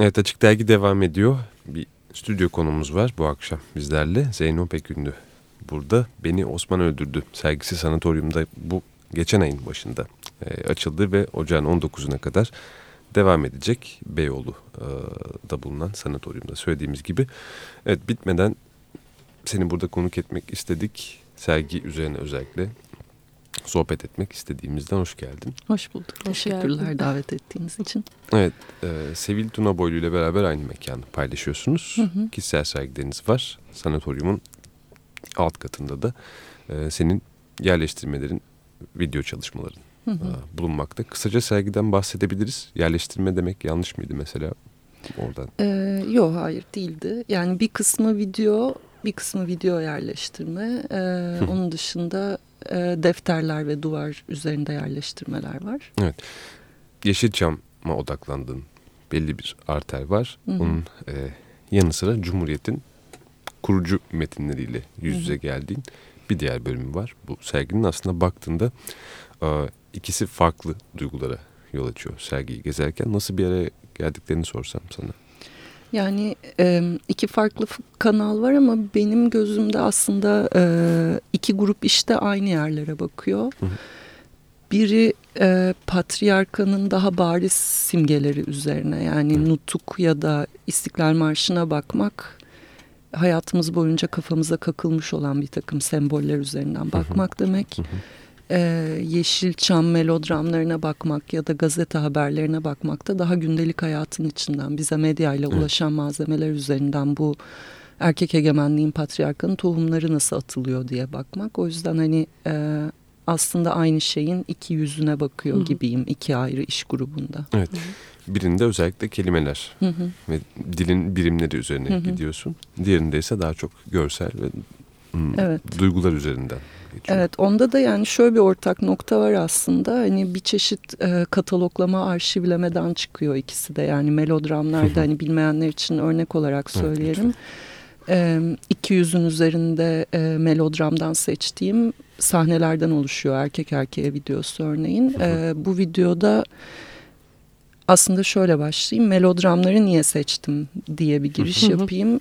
Evet Açık Dergi devam ediyor. Bir stüdyo konumuz var bu akşam bizlerle. Zeyno Pekünlü burada. Beni Osman Öldürdü sergisi sanatoryumda bu geçen ayın başında e, açıldı ve ocağın 19'una kadar devam edecek. Beyoğlu e, bulunan sanatoryumda söylediğimiz gibi. Evet bitmeden seni burada konuk etmek istedik. Sergi üzerine özellikle sohbet etmek istediğimizden hoş geldin. Hoş bulduk. Hoş Teşekkürler geldin. davet ettiğiniz için. Evet, e, Sevil Tuna Boylu ile beraber aynı mekanı paylaşıyorsunuz. Hı hı. Kişisel sergileriniz var. Sanatoryumun alt katında da e, senin yerleştirmelerin, video çalışmaların hı hı. E, bulunmakta. Kısaca sergiden bahsedebiliriz. Yerleştirme demek yanlış mıydı mesela oradan? Ee, yok hayır değildi. Yani bir kısmı video, bir kısmı video yerleştirme. Ee, onun dışında e, defterler ve duvar üzerinde yerleştirmeler var. Evet. Yeşilçam'a odaklandığın belli bir arter var. Hı hı. Onun e, yanı sıra Cumhuriyet'in kurucu metinleriyle yüz yüze geldiğin bir diğer bölümü var. Bu serginin aslında baktığında e, ikisi farklı duygulara yol açıyor sergiyi gezerken. Nasıl bir araya geldiklerini sorsam sana. Yani iki farklı kanal var ama benim gözümde aslında iki grup işte aynı yerlere bakıyor. Biri e, patriarkanın daha bariz simgeleri üzerine yani nutuk ya da İstiklal Marşı'na bakmak hayatımız boyunca kafamıza kakılmış olan bir takım semboller üzerinden bakmak demek. Ee, Yeşilçam melodramlarına bakmak ya da gazete haberlerine bakmak da daha gündelik hayatın içinden bize medyayla ulaşan malzemeler üzerinden bu erkek egemenliğin patriarkanın tohumları nasıl atılıyor diye bakmak. O yüzden hani e, aslında aynı şeyin iki yüzüne bakıyor Hı -hı. gibiyim iki ayrı iş grubunda. Evet. Hı -hı. Birinde özellikle kelimeler hı hı. ve dilin birimleri üzerine hı hı. gidiyorsun. Diğerinde ise daha çok görsel ve evet. duygular üzerinden geçiyor. Evet onda da yani şöyle bir ortak nokta var aslında. Hani bir çeşit e, kataloglama, arşivlemeden çıkıyor ikisi de. Yani melodramlarda hani bilmeyenler için örnek olarak söyleyelim. Evet, e, 200'ün üzerinde e, melodramdan seçtiğim sahnelerden oluşuyor erkek erkeğe videosu örneğin. E, bu videoda aslında şöyle başlayayım. Melodramları niye seçtim diye bir giriş yapayım.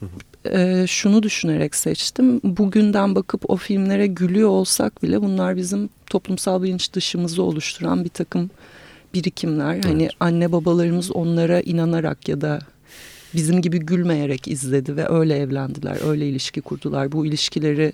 Ee, şunu düşünerek seçtim. Bugünden bakıp o filmlere gülüyor olsak bile bunlar bizim toplumsal bilinç dışımızı oluşturan bir takım birikimler. Hani evet. Hani anne babalarımız onlara inanarak ya da bizim gibi gülmeyerek izledi ve öyle evlendiler, öyle ilişki kurdular. Bu ilişkileri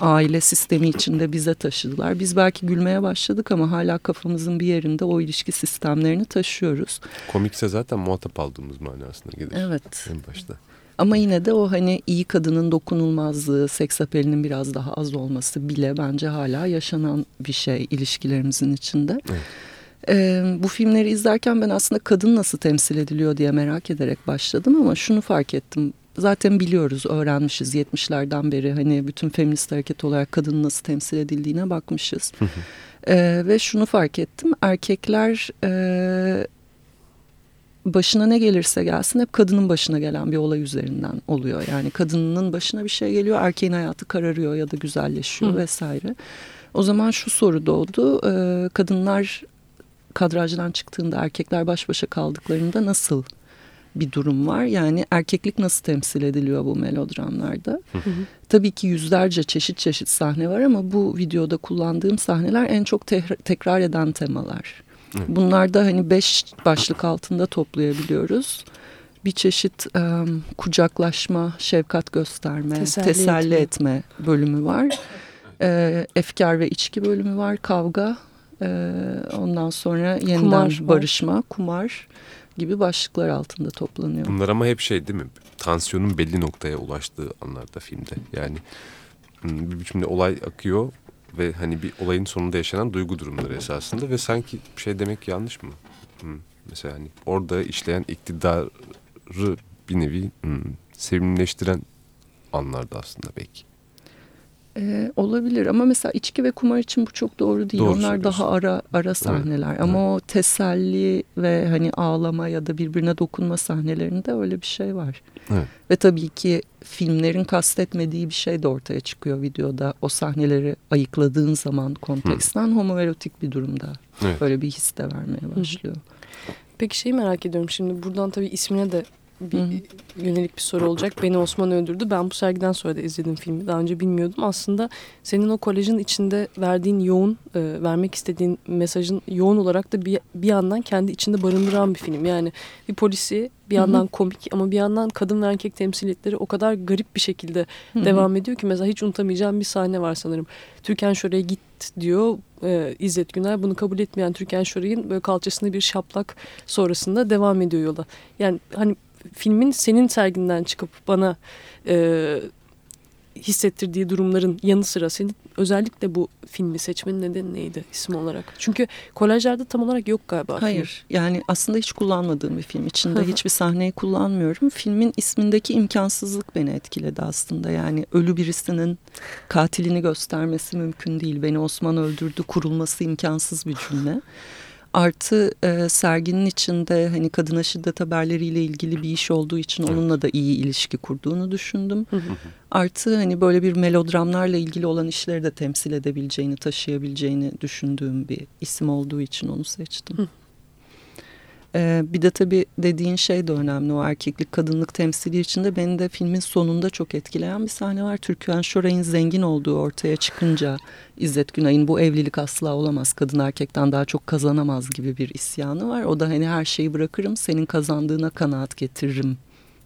aile sistemi içinde bize taşıdılar. Biz belki gülmeye başladık ama hala kafamızın bir yerinde o ilişki sistemlerini taşıyoruz. Komikse zaten muhatap aldığımız manasına gelir. Evet. En başta. Ama yine de o hani iyi kadının dokunulmazlığı, seks apelinin biraz daha az olması bile bence hala yaşanan bir şey ilişkilerimizin içinde. Evet. Ee, bu filmleri izlerken ben aslında kadın nasıl temsil ediliyor diye merak ederek başladım ama şunu fark ettim zaten biliyoruz, öğrenmişiz 70'lerden beri hani bütün feminist hareket olarak kadının nasıl temsil edildiğine bakmışız. ee, ve şunu fark ettim, erkekler e, başına ne gelirse gelsin hep kadının başına gelen bir olay üzerinden oluyor. Yani kadının başına bir şey geliyor, erkeğin hayatı kararıyor ya da güzelleşiyor Hı. vesaire. O zaman şu soru doğdu, e, kadınlar kadrajdan çıktığında erkekler baş başa kaldıklarında nasıl bir durum var. Yani erkeklik nasıl temsil ediliyor bu melodramlarda? Hı hı. Tabii ki yüzlerce çeşit çeşit sahne var ama bu videoda kullandığım sahneler en çok te tekrar eden temalar. Hı. Bunlar da hani beş başlık altında toplayabiliyoruz. Bir çeşit um, kucaklaşma, şefkat gösterme, teselli, teselli etme. etme bölümü var. E, efkar ve içki bölümü var, kavga. E, ondan sonra yeniden kumar barışma, var. kumar gibi başlıklar altında toplanıyor. Bunlar ama hep şey değil mi? Tansiyonun belli noktaya ulaştığı anlarda filmde. Yani hmm, bir biçimde olay akıyor ve hani bir olayın sonunda yaşanan duygu durumları esasında ve sanki şey demek yanlış mı? Hmm, mesela hani orada işleyen iktidarı bir nevi hmm, sevimleştiren anlarda aslında belki. Ee, olabilir ama mesela içki ve kumar için bu çok doğru değil. Doğru Onlar daha ara ara sahneler. Evet. Ama evet. o teselli ve hani ağlama ya da birbirine dokunma sahnelerinde öyle bir şey var. Evet. Ve tabii ki filmlerin kastetmediği bir şey de ortaya çıkıyor videoda. O sahneleri ayıkladığın zaman konteksten Hı. homoerotik bir durumda. Evet. Böyle bir his de vermeye başlıyor. Hı. Peki şeyi merak ediyorum şimdi buradan tabii ismine de bir Hı -hı. yönelik bir soru olacak. Beni Osman öldürdü. Ben bu sergiden sonra da izledim filmi. Daha önce bilmiyordum. Aslında senin o kolajın içinde verdiğin yoğun, e, vermek istediğin mesajın yoğun olarak da bir, bir yandan kendi içinde barındıran bir film. Yani bir polisi bir yandan Hı -hı. komik ama bir yandan kadın ve erkek temsiliyetleri o kadar garip bir şekilde Hı -hı. devam ediyor ki mesela hiç unutamayacağım bir sahne var sanırım. Türkan Şoray'a git diyor e, İzzet Güner. Bunu kabul etmeyen Türkan Şoray'ın böyle kalçasında bir şaplak sonrasında devam ediyor yola. Yani hani filmin senin serginden çıkıp bana e, hissettirdiği durumların yanı sıra senin özellikle bu filmi seçmenin nedeni neydi isim olarak? Çünkü kolajlarda tam olarak yok galiba. Hayır film. yani aslında hiç kullanmadığım bir film. içinde hiçbir sahneyi kullanmıyorum. Filmin ismindeki imkansızlık beni etkiledi aslında. Yani ölü birisinin katilini göstermesi mümkün değil. Beni Osman öldürdü kurulması imkansız bir cümle. Artı e, serginin içinde hani kadına şiddet haberleriyle ilgili bir iş olduğu için onunla da iyi ilişki kurduğunu düşündüm. Artı hani böyle bir melodramlarla ilgili olan işleri de temsil edebileceğini, taşıyabileceğini düşündüğüm bir isim olduğu için onu seçtim. Ee, bir de tabii dediğin şey de önemli o erkeklik kadınlık temsili içinde beni de filmin sonunda çok etkileyen bir sahne var. Türkan Şoray'ın zengin olduğu ortaya çıkınca İzzet Günay'ın bu evlilik asla olamaz kadın erkekten daha çok kazanamaz gibi bir isyanı var. O da hani her şeyi bırakırım senin kazandığına kanaat getiririm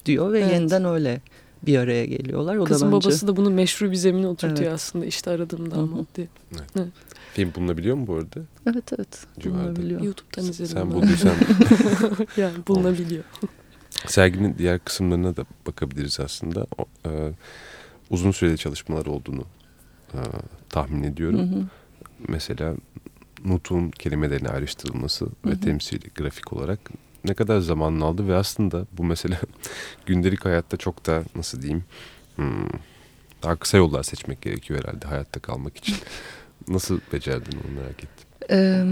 diyor ve evet. yeniden öyle bir araya geliyorlar. O Kızın da bence... babası da bunu meşru bir zemine oturtuyor evet. aslında işte aradığım damat diye. Evet. evet. Film bulunabiliyor mu bu arada? Evet evet bulunabiliyor. YouTube'dan izledim. Sen bulduysan. yani bulunabiliyor. Serginin diğer kısımlarına da bakabiliriz aslında. O, e, uzun süreli çalışmalar olduğunu e, tahmin ediyorum. Hı hı. Mesela Nut'un kelimelerine ayrıştırılması hı hı. ve temsili grafik olarak ne kadar zaman aldı ve aslında bu mesela gündelik hayatta çok da nasıl diyeyim hmm, daha kısa yollar seçmek gerekiyor herhalde hayatta kalmak için. Nasıl becerdin onu merak ettim. Ee,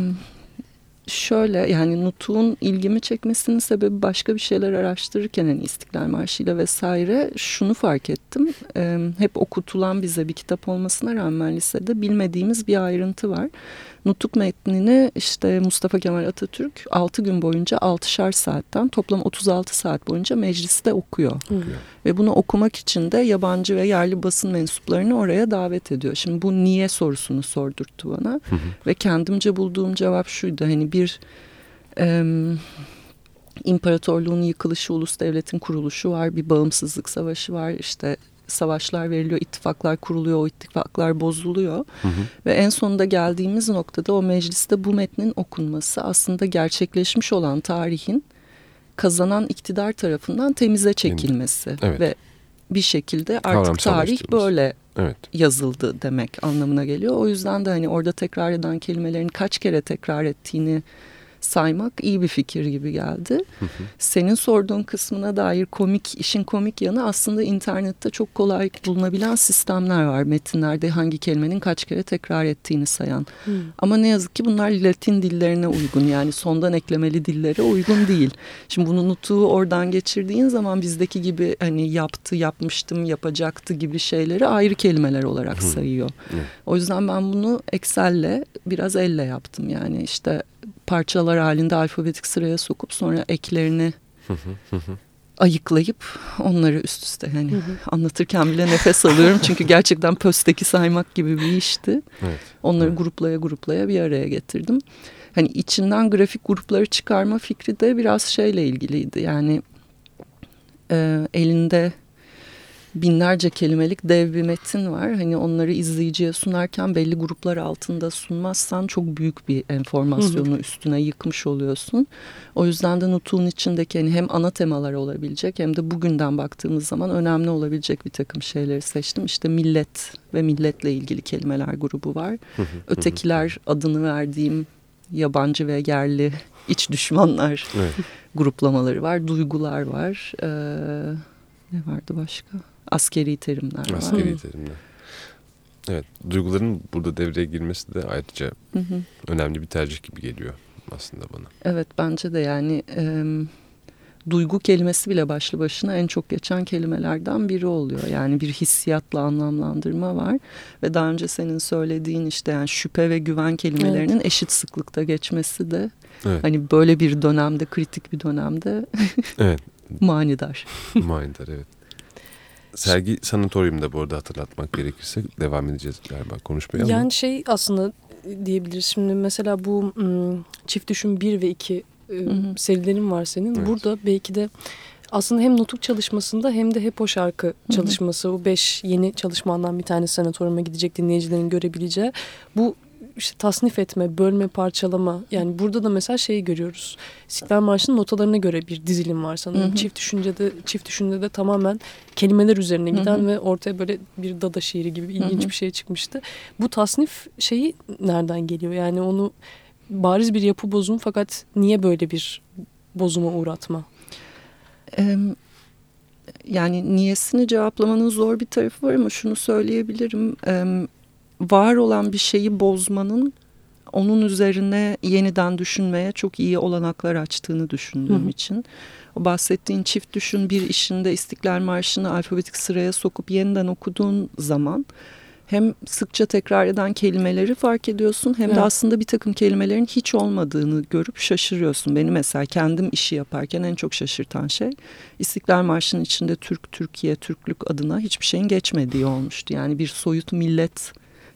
şöyle yani Nutuk'un ilgimi çekmesinin sebebi başka bir şeyler araştırırken hani İstiklal Marşı ile vesaire şunu fark ettim. Ee, hep okutulan bize bir kitap olmasına rağmen lisede bilmediğimiz bir ayrıntı var. Nutuk metnini işte Mustafa Kemal Atatürk 6 gün boyunca 6'şar saatten toplam 36 saat boyunca mecliste okuyor. okuyor. Ve bunu okumak için de yabancı ve yerli basın mensuplarını oraya davet ediyor. Şimdi bu niye sorusunu sordurttu bana. Hı hı. Ve kendimce bulduğum cevap şuydu. Hani bir... E, imparatorluğun yıkılışı, ulus devletin kuruluşu var, bir bağımsızlık savaşı var, işte savaşlar veriliyor, ittifaklar kuruluyor, o ittifaklar bozuluyor. Hı hı. Ve en sonunda geldiğimiz noktada o mecliste bu metnin okunması aslında gerçekleşmiş olan tarihin kazanan iktidar tarafından temize çekilmesi. Evet. Ve bir şekilde artık tarih böyle evet. yazıldı demek anlamına geliyor. O yüzden de hani orada tekrar eden kelimelerin kaç kere tekrar ettiğini saymak iyi bir fikir gibi geldi. Hı hı. Senin sorduğun kısmına dair komik, işin komik yanı aslında internette çok kolay bulunabilen sistemler var. Metinlerde hangi kelimenin kaç kere tekrar ettiğini sayan. Hı. Ama ne yazık ki bunlar Latin dillerine uygun yani sondan eklemeli dillere uygun değil. Şimdi bunu nutuğu oradan geçirdiğin zaman bizdeki gibi hani yaptı, yapmıştım, yapacaktı gibi şeyleri ayrı kelimeler olarak sayıyor. Hı. O yüzden ben bunu Excel'le biraz elle yaptım. Yani işte parçalar halinde alfabetik sıraya sokup sonra eklerini ayıklayıp onları üst üste hani anlatırken bile nefes alıyorum çünkü gerçekten pösteki saymak gibi bir işti. Evet. Onları evet. gruplaya gruplaya bir araya getirdim. Hani içinden grafik grupları çıkarma fikri de biraz şeyle ilgiliydi. Yani e, elinde binlerce kelimelik dev bir metin var. Hani onları izleyiciye sunarken belli gruplar altında sunmazsan çok büyük bir enformasyonu üstüne yıkmış oluyorsun. O yüzden de Nutuk'un içindeki hani hem ana temalar olabilecek hem de bugünden baktığımız zaman önemli olabilecek bir takım şeyleri seçtim. İşte millet ve milletle ilgili kelimeler grubu var. Ötekiler adını verdiğim yabancı ve yerli iç düşmanlar evet. gruplamaları var. Duygular var. Ee, ne vardı başka? Askeri terimler var. Askeri terimler. Evet, duyguların burada devreye girmesi de ayrıca hı hı. önemli bir tercih gibi geliyor aslında bana. Evet, bence de yani e, duygu kelimesi bile başlı başına en çok geçen kelimelerden biri oluyor. Yani bir hissiyatla anlamlandırma var ve daha önce senin söylediğin işte yani şüphe ve güven kelimelerinin evet. eşit sıklıkta geçmesi de evet. hani böyle bir dönemde kritik bir dönemde evet Manidar. Manidar evet. Sergi sanatoryumda bu arada hatırlatmak gerekirse devam edeceğiz galiba konuşmaya Yani ama. şey aslında diyebiliriz şimdi mesela bu çift düşün 1 ve 2 serilerin var senin. Evet. Burada belki de aslında hem nutuk çalışmasında hem de hep o şarkı çalışması, Hı -hı. o beş yeni çalışmandan bir tanesi sanatoryuma gidecek dinleyicilerin görebileceği bu işte tasnif etme, bölme, parçalama. Yani burada da mesela şeyi görüyoruz. İstiklal Marşı'nın notalarına göre bir dizilim var sanırım. Hı hı. Çift düşüncede çift düşünde de tamamen kelimeler üzerine giden hı hı. ve ortaya böyle bir dada şiiri gibi ilginç hı hı. bir şey çıkmıştı. Bu tasnif şeyi nereden geliyor? Yani onu bariz bir yapı bozumu fakat niye böyle bir bozuma uğratma? yani niyesini cevaplamanın zor bir tarafı var ama şunu söyleyebilirim. Var olan bir şeyi bozmanın onun üzerine yeniden düşünmeye çok iyi olanaklar açtığını düşündüğüm Hı. için. O bahsettiğin çift düşün bir işinde İstiklal Marşı'nı alfabetik sıraya sokup yeniden okuduğun zaman hem sıkça tekrar eden kelimeleri fark ediyorsun hem evet. de aslında bir takım kelimelerin hiç olmadığını görüp şaşırıyorsun. Beni mesela kendim işi yaparken en çok şaşırtan şey İstiklal Marşı'nın içinde Türk, Türkiye, Türklük adına hiçbir şeyin geçmediği olmuştu. Yani bir soyut millet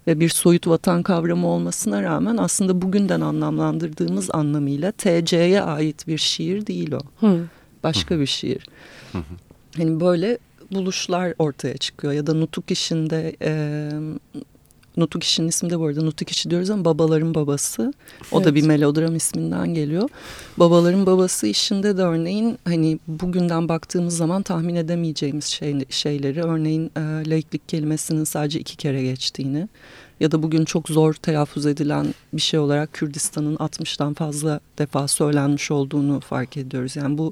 ve bir soyut vatan kavramı olmasına rağmen aslında bugünden anlamlandırdığımız anlamıyla TC'ye ait bir şiir değil o. Hı. Başka bir şiir. Hı hı. Hani böyle buluşlar ortaya çıkıyor ya da nutuk işinde e, Nutuk işinin ismi de bu arada Nutuk işi diyoruz ama babaların babası. O evet. da bir melodram isminden geliyor. Babaların babası işinde de örneğin hani bugünden baktığımız zaman tahmin edemeyeceğimiz şey, şeyleri örneğin e, laiklik kelimesinin sadece iki kere geçtiğini ya da bugün çok zor telaffuz edilen bir şey olarak Kürdistan'ın 60'tan fazla defa söylenmiş olduğunu fark ediyoruz. Yani bu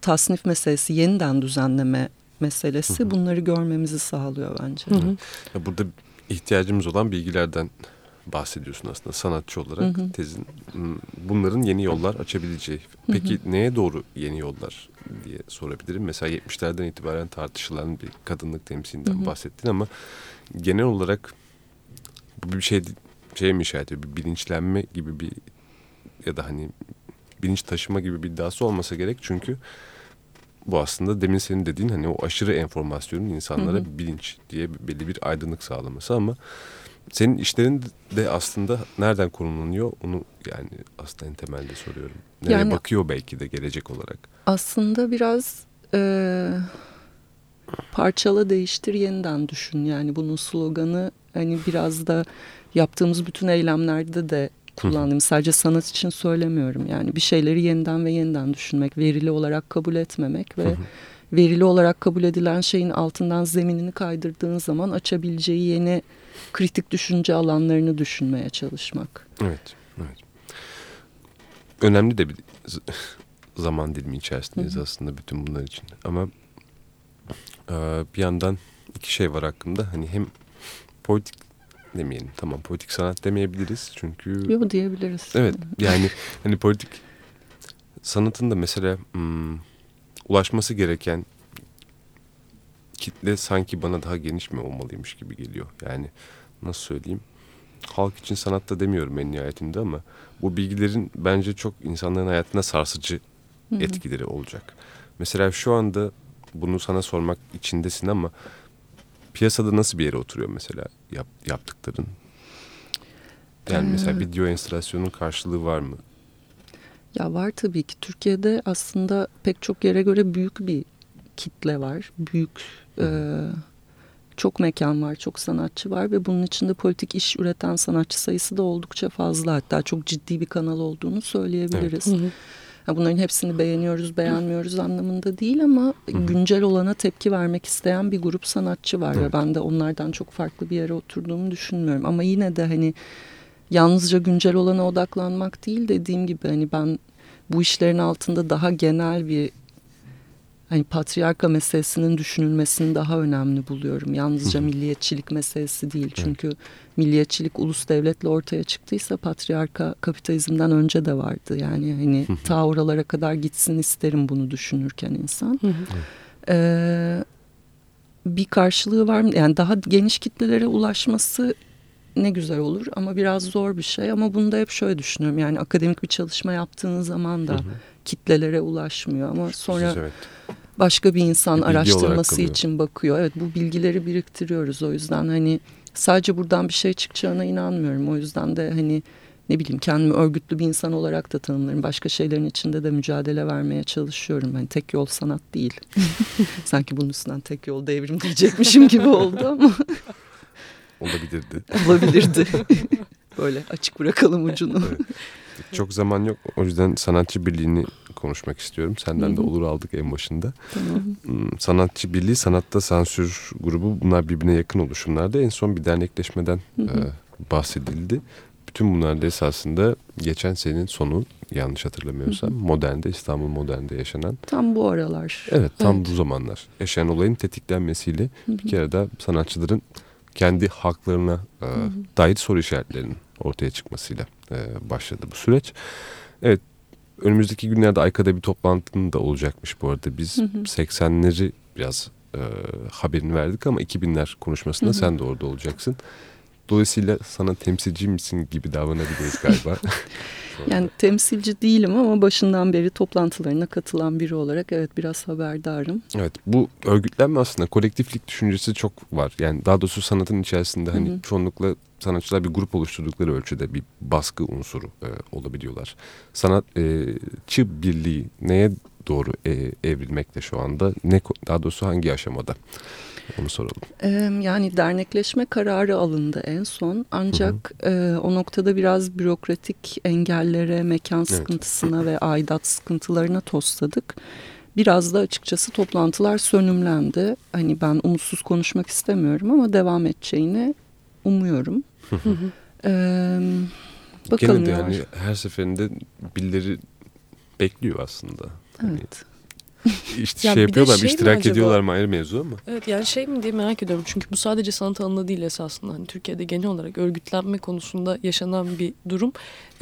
tasnif meselesi yeniden düzenleme meselesi hı hı. bunları görmemizi sağlıyor bence. Hı hı. Burada ihtiyacımız olan bilgilerden bahsediyorsun aslında sanatçı olarak hı hı. tezin bunların yeni yollar açabileceği. Peki hı hı. neye doğru yeni yollar diye sorabilirim. Mesela 70'lerden itibaren tartışılan bir kadınlık temsilinden hı hı. bahsettin ama genel olarak bu bir şey şey mi işaret ediyor? Bir bilinçlenme gibi bir ya da hani bilinç taşıma gibi bir iddiası olmasa gerek çünkü bu aslında demin senin dediğin hani o aşırı enformasyonun insanlara hı hı. bilinç diye belli bir aydınlık sağlaması ama senin işlerin de aslında nereden konumlanıyor onu yani aslında en temelde soruyorum. Nereye yani, bakıyor belki de gelecek olarak? Aslında biraz e, parçala değiştir yeniden düşün yani bunun sloganı hani biraz da yaptığımız bütün eylemlerde de kullandığım sadece sanat için söylemiyorum. Yani bir şeyleri yeniden ve yeniden düşünmek, verili olarak kabul etmemek ve verili olarak kabul edilen şeyin altından zeminini kaydırdığın zaman açabileceği yeni kritik düşünce alanlarını düşünmeye çalışmak. Evet, evet. Önemli de bir zaman dilimi içerisindeyiz Hı -hı. aslında bütün bunlar için. Ama e, bir yandan iki şey var hakkında. Hani hem politik demeyelim. Tamam politik sanat demeyebiliriz çünkü... Yok diyebiliriz. Evet yani hani politik sanatın da mesela hmm, ulaşması gereken kitle sanki bana daha geniş mi olmalıymış gibi geliyor. Yani nasıl söyleyeyim? Halk için sanatta demiyorum en nihayetinde ama bu bilgilerin bence çok insanların hayatına sarsıcı Hı -hı. etkileri olacak. Mesela şu anda bunu sana sormak içindesin ama piyasada nasıl bir yere oturuyor mesela yap, yaptıkların? Yani ee, mesela video enstalasyonun karşılığı var mı? Ya var tabii ki. Türkiye'de aslında pek çok yere göre büyük bir kitle var. Büyük e, çok mekan var, çok sanatçı var ve bunun içinde politik iş üreten sanatçı sayısı da oldukça fazla. Hatta çok ciddi bir kanal olduğunu söyleyebiliriz. Evet. Hı hı. Bunların hepsini beğeniyoruz, beğenmiyoruz anlamında değil ama güncel olana tepki vermek isteyen bir grup sanatçı var evet. ve ben de onlardan çok farklı bir yere oturduğumu düşünmüyorum. Ama yine de hani yalnızca güncel olana odaklanmak değil dediğim gibi hani ben bu işlerin altında daha genel bir hani patriarka meselesinin düşünülmesini daha önemli buluyorum. Yalnızca milliyetçilik meselesi değil. Çünkü milliyetçilik ulus devletle ortaya çıktıysa patriarka kapitalizmden önce de vardı. Yani hani ta oralara kadar gitsin isterim bunu düşünürken insan. ee, bir karşılığı var mı? Yani daha geniş kitlelere ulaşması ne güzel olur ama biraz zor bir şey. Ama bunu da hep şöyle düşünüyorum. Yani akademik bir çalışma yaptığınız zaman da kitlelere ulaşmıyor ama sonra evet. Başka bir insan Bir araştırması için bakıyor. Evet bu bilgileri biriktiriyoruz o yüzden hani sadece buradan bir şey çıkacağına inanmıyorum. O yüzden de hani ne bileyim kendimi örgütlü bir insan olarak da tanımlarım. Başka şeylerin içinde de mücadele vermeye çalışıyorum. Hani tek yol sanat değil. Sanki bunun üstünden tek yol devrim diyecekmişim gibi oldu ama Olabilirdi. olabilirdi. Böyle açık bırakalım ucunu. Evet. Çok zaman yok. O yüzden sanatçı birliğini konuşmak istiyorum. Senden de olur aldık en başında. tamam. Hmm, Sanatçı birliği, sanatta sansür grubu bunlar birbirine yakın oluşumlarda. En son bir dernekleşmeden Hı hı. e, bahsedildi. Bütün bunlar da esasında geçen senin sonu yanlış hatırlamıyorsam modernde İstanbul modernde yaşanan Tam bu aralar. evet tam Evet. bu zamanlar yaşanan olayın tetiklenmesiyle Hı hı. bir kere daha sanatçıların kendi haklarına e, dair soru işaretlerinin ortaya çıkmasıyla e, başladı bu süreç. Evet önümüzdeki günlerde Ayka'da bir toplantının da olacakmış bu arada. Biz Hı hı. 80'leri biraz e, haberini verdik ama 2000'ler konuşmasında Hı hı. sen de orada olacaksın. Dolayısıyla sana temsilci misin gibi davranabiliriz galiba. Yani temsilci değilim ama başından beri toplantılarına katılan biri olarak evet biraz haberdarım. Evet bu örgütlenme aslında kolektiflik düşüncesi çok var. Yani daha doğrusu sanatın içerisinde hani Hı hı. çoğunlukla sanatçılar bir grup oluşturdukları ölçüde bir baskı unsuru e, olabiliyorlar. Sanatçı birliği neye doğru e, evrilmekte şu anda? Ne daha doğrusu hangi aşamada? Onu soralım. Yani dernekleşme kararı alındı en son ancak e, o noktada biraz bürokratik engellere, mekan sıkıntısına ve aidat sıkıntılarına tosladık. Biraz da açıkçası toplantılar sönümlendi. Hani ben umutsuz konuşmak istemiyorum ama devam edeceğini umuyorum. Ee, bakalım Gene de var. yani her seferinde birileri bekliyor aslında. Hani Evet. İşte Ya şey yapıyorlar, şey iştirak ediyorlar mı ayrı mevzu ama. Evet yani şey mi diye merak ediyorum. Çünkü bu sadece sanat alanında değil esasında. Hani Türkiye'de genel olarak örgütlenme konusunda yaşanan bir durum.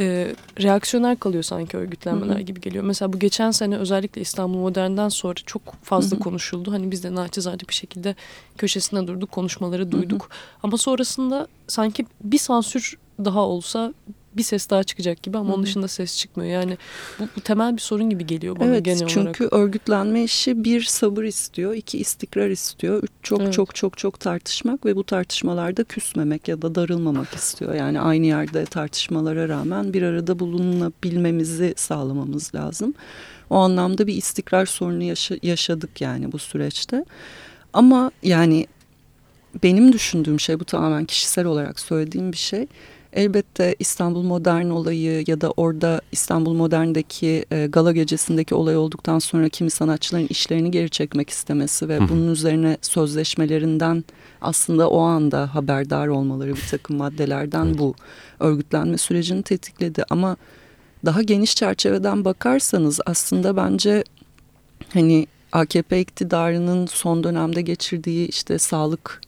Ee, reaksiyoner kalıyor sanki örgütlenmeler Hı hı. gibi geliyor. Mesela bu geçen sene özellikle İstanbul Modern'den sonra çok fazla Hı hı. konuşuldu. Hani biz de naçizane bir şekilde köşesinde durduk, konuşmaları duyduk. Ama sonrasında sanki bir sansür daha olsa bir ses daha çıkacak gibi ama Hı onun dışında ses çıkmıyor. Yani bu, bu temel bir sorun gibi geliyor bana Evet genel çünkü olarak. örgütlenme işi bir sabır istiyor, iki istikrar istiyor, üç çok Evet. çok çok çok tartışmak ve bu tartışmalarda küsmemek ya da darılmamak istiyor. Yani aynı yerde tartışmalara rağmen bir arada bulunabilmemizi sağlamamız lazım. O anlamda bir istikrar sorunu yaşa- yaşadık yani bu süreçte. Ama yani benim düşündüğüm şey bu tamamen kişisel olarak söylediğim bir şey. Elbette İstanbul Modern olayı ya da orada İstanbul Modern'deki e, gala gecesindeki olay olduktan sonra kimi sanatçıların işlerini geri çekmek istemesi ve Hı bunun üzerine sözleşmelerinden aslında o anda haberdar olmaları bir takım maddelerden Evet. bu örgütlenme sürecini tetikledi. Ama daha geniş çerçeveden bakarsanız aslında bence hani AKP iktidarının son dönemde geçirdiği işte sağlık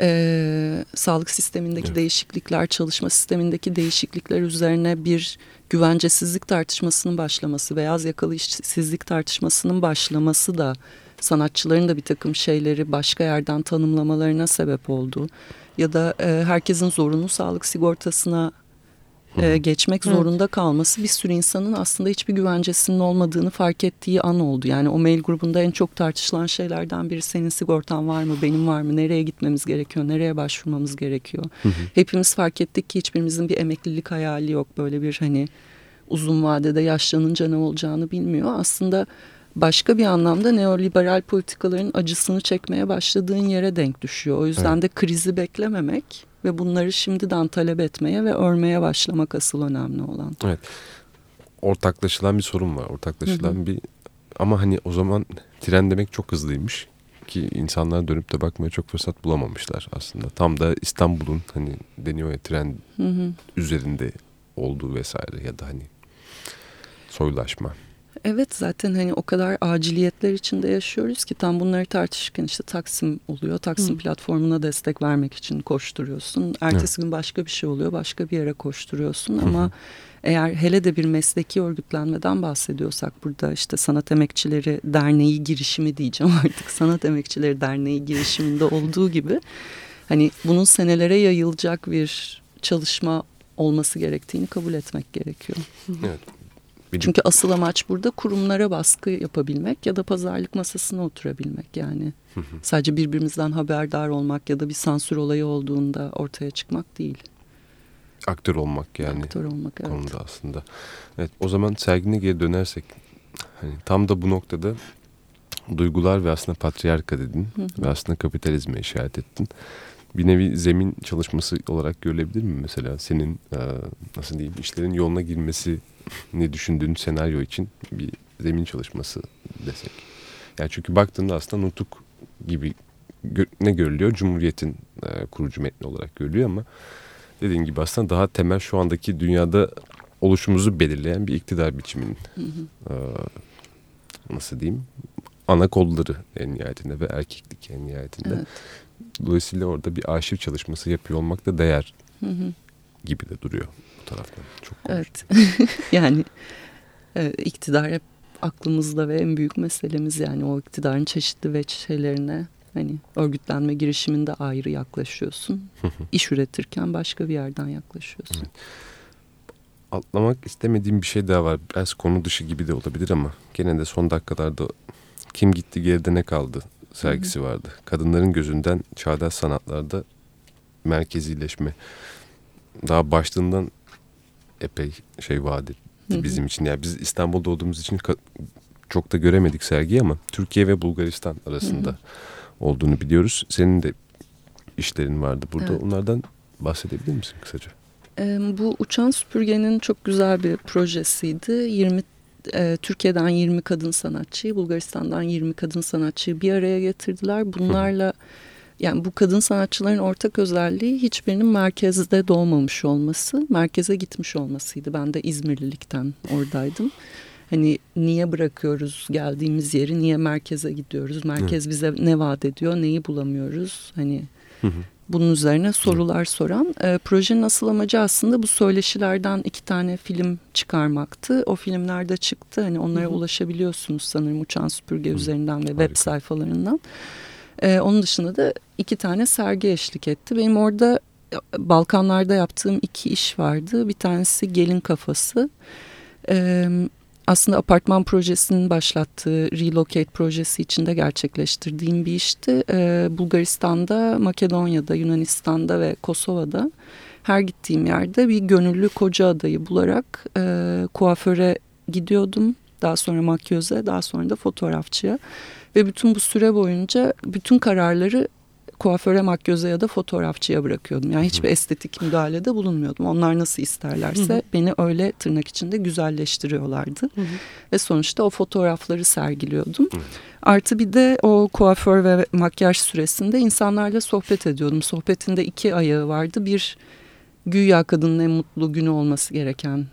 e, sağlık sistemindeki Evet. değişiklikler, çalışma sistemindeki değişiklikler üzerine bir güvencesizlik tartışmasının başlaması, beyaz yakalı işsizlik tartışmasının başlaması da sanatçıların da bir takım şeyleri başka yerden tanımlamalarına sebep oldu. Ya da e, herkesin zorunlu sağlık sigortasına e, geçmek Evet. zorunda kalması bir sürü insanın aslında hiçbir güvencesinin olmadığını fark ettiği an oldu. Yani o mail grubunda en çok tartışılan şeylerden biri senin sigortan var mı, benim var mı, nereye gitmemiz gerekiyor, nereye başvurmamız gerekiyor. Hepimiz fark ettik ki hiçbirimizin bir emeklilik hayali yok. Böyle bir hani uzun vadede yaşlanınca ne olacağını bilmiyor. Aslında başka bir anlamda neoliberal politikaların acısını çekmeye başladığın yere denk düşüyor. O yüzden de krizi beklememek ve bunları şimdiden talep etmeye ve örmeye başlamak asıl önemli olan. ortaklaşılan bir sorun var. Ortaklaşılan Hı hı. bir ama hani o zaman tren demek çok hızlıymış ki insanlar dönüp de bakmaya çok fırsat bulamamışlar aslında. Tam da İstanbul'un hani deniyor ya tren Hı hı. üzerinde olduğu vesaire ya da hani soyulaşma. Evet zaten hani o kadar aciliyetler içinde yaşıyoruz ki tam bunları tartışırken işte Taksim oluyor. Taksim Hı. platformuna destek vermek için koşturuyorsun. Ertesi gün başka bir şey oluyor. Başka bir yere koşturuyorsun hı. ama eğer hele de bir mesleki örgütlenmeden bahsediyorsak burada işte Sanat Emekçileri Derneği girişimi diyeceğim artık. Sanat Emekçileri Derneği girişiminde olduğu gibi hani bunun senelere yayılacak bir çalışma olması gerektiğini kabul etmek gerekiyor. Evet. Çünkü asıl amaç burada kurumlara baskı yapabilmek ya da pazarlık masasına oturabilmek yani. Sadece birbirimizden haberdar olmak ya da bir sansür olayı olduğunda ortaya çıkmak değil. Aktör olmak yani. Aktör olmak evet. Konuda aslında. Evet o zaman sergine geri dönersek hani tam da bu noktada duygular ve aslında patriarka dedin hı hı. ve aslında kapitalizme işaret ettin. Bir nevi zemin çalışması olarak görülebilir mi mesela senin e, nasıl diyeyim işlerin yoluna girmesi ne düşündüğün senaryo için bir zemin çalışması desek. Yani çünkü baktığında aslında nutuk gibi ne görülüyor? Cumhuriyetin e, kurucu metni olarak görülüyor ama dediğin gibi aslında daha temel şu andaki dünyada oluşumuzu belirleyen bir iktidar biçiminin hı hı. E, nasıl diyeyim ana kolları en nihayetinde ve erkeklik en nihayetinde. Evet. Dolayısıyla orada bir arşiv çalışması yapıyor olmak da değer hı hı. gibi de duruyor bu taraftan. Çok evet. yani evet, iktidar hep aklımızda ve en büyük meselemiz yani o iktidarın çeşitli veçelerine hani örgütlenme girişiminde ayrı yaklaşıyorsun. İş üretirken başka bir yerden yaklaşıyorsun. Atlamak istemediğim bir şey daha var. Biraz konu dışı gibi de olabilir ama gene de son dakikalarda kim gitti geride ne kaldı sergisi Hı -hı. vardı. Kadınların gözünden çağdaş sanatlarda merkezileşme. Daha başlığından epey şey vaat etti bizim için. Yani biz İstanbul'da olduğumuz için çok da göremedik sergiyi ama Türkiye ve Bulgaristan arasında -hı. olduğunu biliyoruz. Senin de işlerin vardı burada. Evet. Onlardan bahsedebilir misin kısaca? Bu uçan süpürgenin çok güzel bir projesiydi. 20 e, Türkiye'den 20 kadın sanatçıyı, Bulgaristan'dan 20 kadın sanatçıyı bir araya getirdiler. Bunlarla yani bu kadın sanatçıların ortak özelliği hiçbirinin merkezde doğmamış olması, merkeze gitmiş olmasıydı. Ben de İzmirlilikten oradaydım. Hani niye bırakıyoruz geldiğimiz yeri, niye merkeze gidiyoruz? Merkez bize ne vaat ediyor, neyi bulamıyoruz? Hani bunun üzerine sorular soran. E, projenin asıl amacı aslında bu söyleşilerden iki tane film çıkarmaktı. O filmler de çıktı. Hani onlara Hı -hı. ulaşabiliyorsunuz sanırım Uçan Süpürge Hı -hı. üzerinden ve Harika. web sayfalarından. E, onun dışında da iki tane sergi eşlik etti. Benim orada e, Balkanlarda yaptığım iki iş vardı. Bir tanesi Gelin Kafası. E, aslında apartman projesinin başlattığı Relocate projesi içinde gerçekleştirdiğim bir işti. Ee, Bulgaristan'da, Makedonya'da, Yunanistan'da ve Kosova'da her gittiğim yerde bir gönüllü koca adayı bularak e, kuaföre gidiyordum. Daha sonra makyoze, daha sonra da fotoğrafçıya. Ve bütün bu süre boyunca bütün kararları kuaföre, makyoze ya da fotoğrafçıya bırakıyordum. Yani hiçbir estetik müdahalede bulunmuyordum. Onlar nasıl isterlerse hı beni öyle tırnak içinde güzelleştiriyorlardı. Hı. Ve sonuçta o fotoğrafları sergiliyordum. Hı. Artı bir de o kuaför ve makyaj süresinde insanlarla sohbet ediyordum. Sohbetinde iki ayağı vardı. Bir güya kadının en mutlu günü olması gereken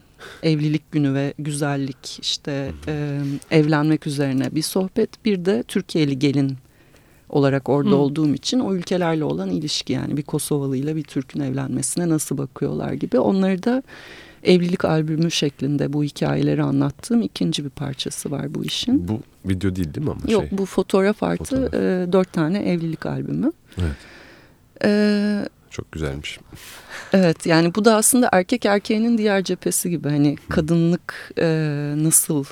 evlilik günü ve güzellik işte e, evlenmek üzerine bir sohbet. Bir de Türkiye'li gelin olarak orada Hı. olduğum için o ülkelerle olan ilişki yani bir Kosovalı ile bir Türk'ün evlenmesine nasıl bakıyorlar gibi onları da evlilik albümü şeklinde bu hikayeleri anlattığım ikinci bir parçası var bu işin. Bu video değil değil mi ama Yok şey? bu fotoğraf artı fotoğraf. E, dört tane evlilik albümü. Evet. Ee, Çok güzelmiş. Evet yani bu da aslında erkek erkeğinin diğer cephesi gibi hani kadınlık e, nasıl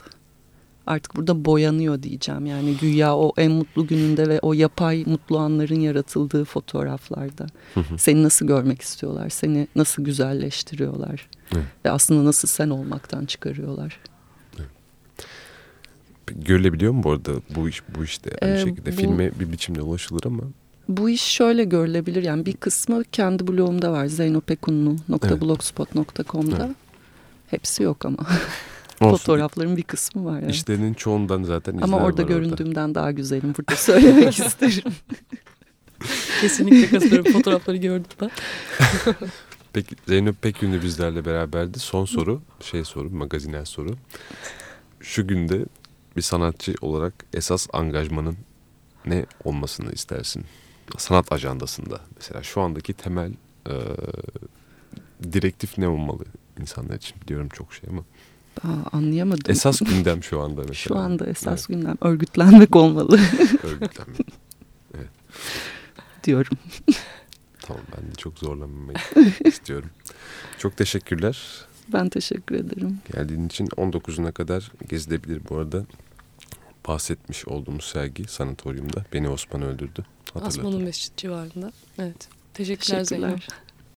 artık burada boyanıyor diyeceğim. Yani güya o en mutlu gününde ve o yapay mutlu anların yaratıldığı fotoğraflarda. Seni nasıl görmek istiyorlar? Seni nasıl güzelleştiriyorlar? Ve aslında nasıl sen olmaktan çıkarıyorlar? Görülebiliyor mu bu arada bu iş bu işte aynı ee, şekilde bu, filme bir biçimde ulaşılır ama bu iş şöyle görülebilir yani bir kısmı kendi blogumda var zeynopekunlu.blogspot.com'da evet. hepsi yok ama Olsun. Fotoğrafların bir kısmı var. Yani. İşlerinin çoğundan zaten Ama orada göründüğümden orada. daha güzelim. Burada söylemek isterim. Kesinlikle katılıyorum. Fotoğrafları gördüm ben. Peki Zeynep Pekgün bizlerle beraberdi. Son soru, şey soru, magazinel soru. Şu günde bir sanatçı olarak esas angajmanın ne olmasını istersin? Sanat ajandasında mesela şu andaki temel e, direktif ne olmalı insanlar için? Biliyorum çok şey ama. Aa, anlayamadım. Esas gündem şu anda mesela. Şu anda esas evet. gündem örgütlenmek olmalı. örgütlenmek. Evet. Diyorum. Tamam ben de çok zorlanmamayı istiyorum. Çok teşekkürler. Ben teşekkür ederim. Geldiğin için 19'una kadar gezilebilir bu arada. Bahsetmiş olduğumuz sergi sanatoryumda Beni Osman Öldürdü. Asman'ın Mescid civarında. Evet. Teşekkürler, Teşekkürler. Zeynep.